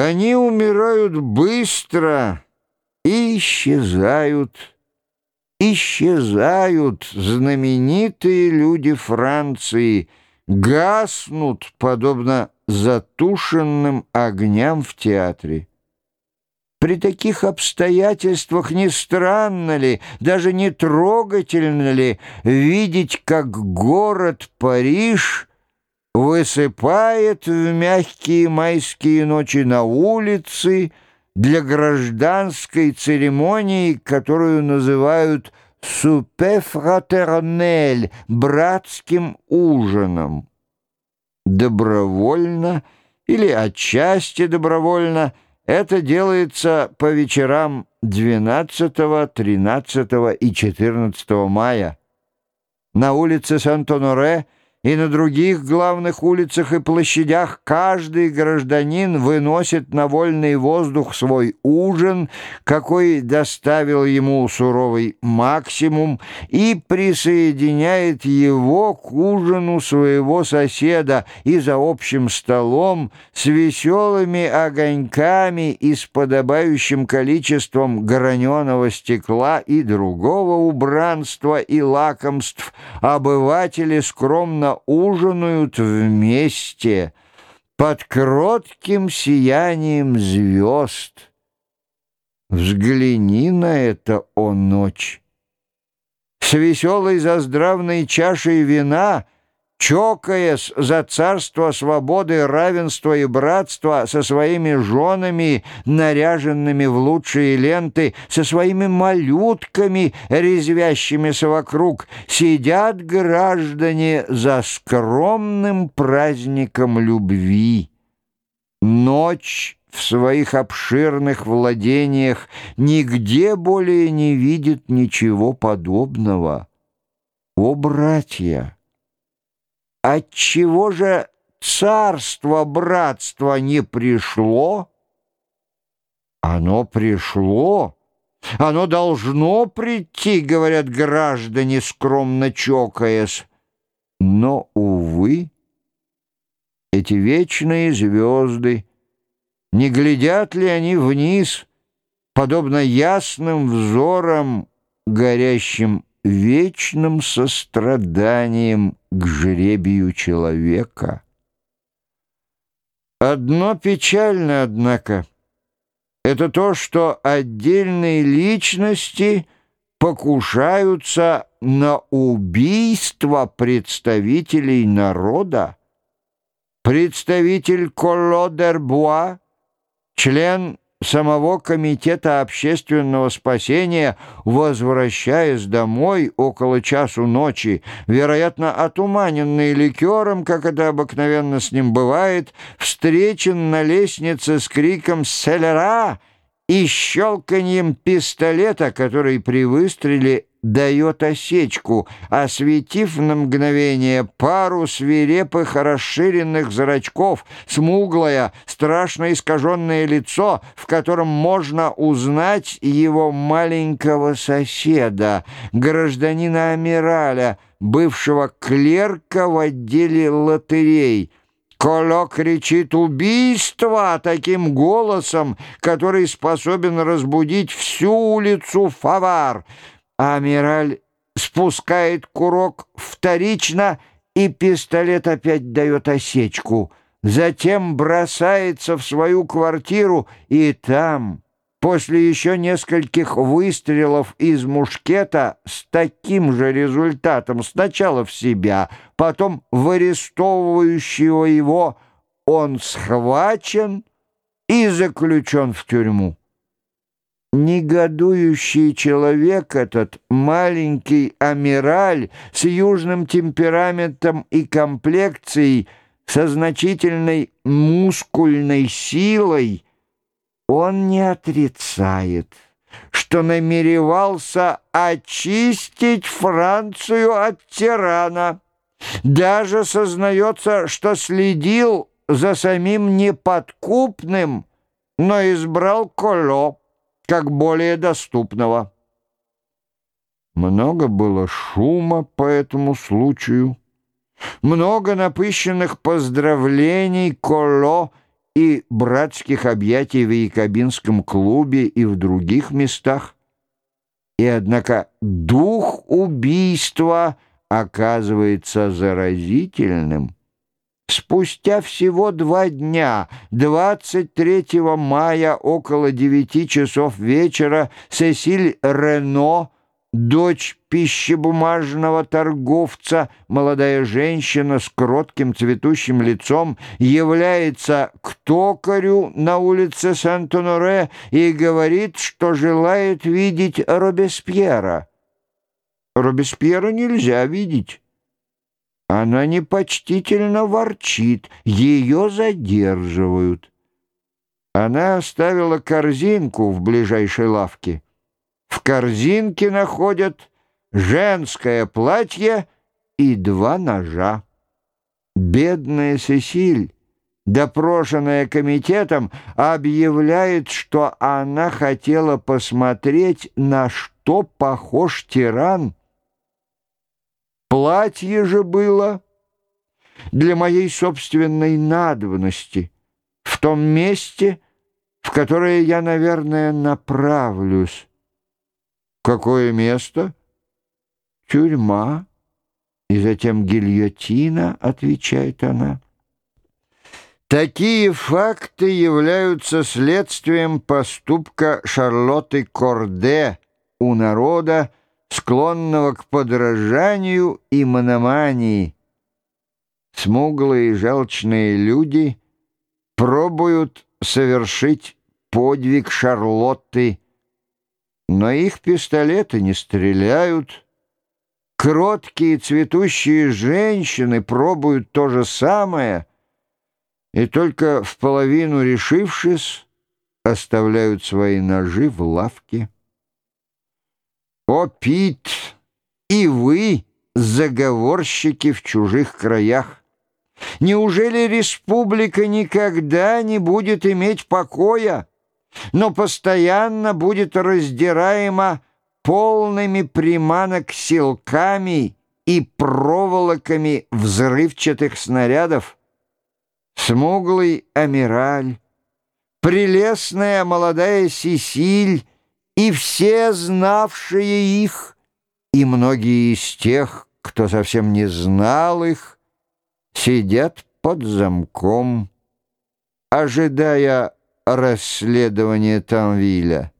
Они умирают быстро и исчезают. Исчезают знаменитые люди Франции, гаснут, подобно затушенным огням в театре. При таких обстоятельствах не странно ли, даже не трогательно ли видеть, как город Париж высыпает в мягкие майские ночи на улицы для гражданской церемонии, которую называют «супе фратернель» — братским ужином. Добровольно или отчасти добровольно — это делается по вечерам 12, 13 и 14 мая. На улице Сан-Тоноре – и на других главных улицах и площадях каждый гражданин выносит на вольный воздух свой ужин, какой доставил ему суровый максимум, и присоединяет его к ужину своего соседа и за общим столом с веселыми огоньками и с подобающим количеством граненого стекла и другого убранства и лакомств. Обыватели скромно ужинают вместе под кротким сиянием звезд. Взгляни на это, о ночь! С веселой заздравной чашей вина — чокаясь за царство свободы, равенства и братства со своими женами, наряженными в лучшие ленты, со своими малютками, резвящимися вокруг, сидят граждане за скромным праздником любви. Ночь в своих обширных владениях нигде более не видит ничего подобного. О, братья! Отчего же царство братства не пришло? Оно пришло. Оно должно прийти, говорят граждане, скромно чокаясь. Но, увы, эти вечные звезды, не глядят ли они вниз, подобно ясным взорам, горящим вечным состраданием к жребию человека. Одно печально, однако, это то, что отдельные личности покушаются на убийство представителей народа. Представитель Колло-д'Ербуа, член самого Комитета общественного спасения, возвращаясь домой около часу ночи, вероятно, отуманенный ликером, как это обыкновенно с ним бывает, встречен на лестнице с криком «Селера!» И щелканьем пистолета, который при выстреле дает осечку, осветив на мгновение пару свирепых расширенных зрачков, смуглое, страшно искаженное лицо, в котором можно узнать его маленького соседа, гражданина Амираля, бывшего клерка в отделе лотерей, Коло кричит «Убийство!» таким голосом, который способен разбудить всю улицу Фавар. Амираль спускает курок вторично, и пистолет опять дает осечку. Затем бросается в свою квартиру, и там... После еще нескольких выстрелов из мушкета с таким же результатом сначала в себя, потом в арестовывающего его, он схвачен и заключен в тюрьму. Негодующий человек этот, маленький амираль с южным темпераментом и комплекцией, со значительной мускульной силой — он не отрицает, что намеревался очистить Францию от тирана. Даже сознается, что следил за самим неподкупным, но избрал Коло как более доступного. Много было шума по этому случаю, много напыщенных поздравлений Коло и братских объятий в Якобинском клубе и в других местах. И однако дух убийства оказывается заразительным. Спустя всего два дня, 23 мая около 9 часов вечера, Сесиль Рено, дочь пищебумажного торговца, молодая женщина с кротким цветущим лицом, является к токарю на улице Сент-Оноре и говорит, что желает видеть Робеспьера. Робеспьера нельзя видеть. Она непочтительно ворчит, ее задерживают. Она оставила корзинку в ближайшей лавке. В корзинке находят женское платье и два ножа. Бедная Сесиль, допрошенная комитетом, объявляет, что она хотела посмотреть, на что похож тиран — Платье же было для моей собственной надобности в том месте, в которое я, наверное, направлюсь. Какое место? Тюрьма. И затем гильотина, отвечает она. Такие факты являются следствием поступка Шарлотты Корде у народа, склонного к подражанию и мономании. Смуглые и желчные люди пробуют совершить подвиг Шарлотты, но их пистолеты не стреляют. Кроткие цветущие женщины пробуют то же самое, и только в половину решившись, оставляют свои ножи в лавке. О, Пит, и вы, заговорщики в чужих краях! Неужели республика никогда не будет иметь покоя, но постоянно будет раздираема полными приманок силками и проволоками взрывчатых снарядов? Смуглый амираль, прелестная молодая Сесиль и все знавшие их, и многие из тех, кто совсем не знал их, сидят под замком, ожидая расследования Тамвиля.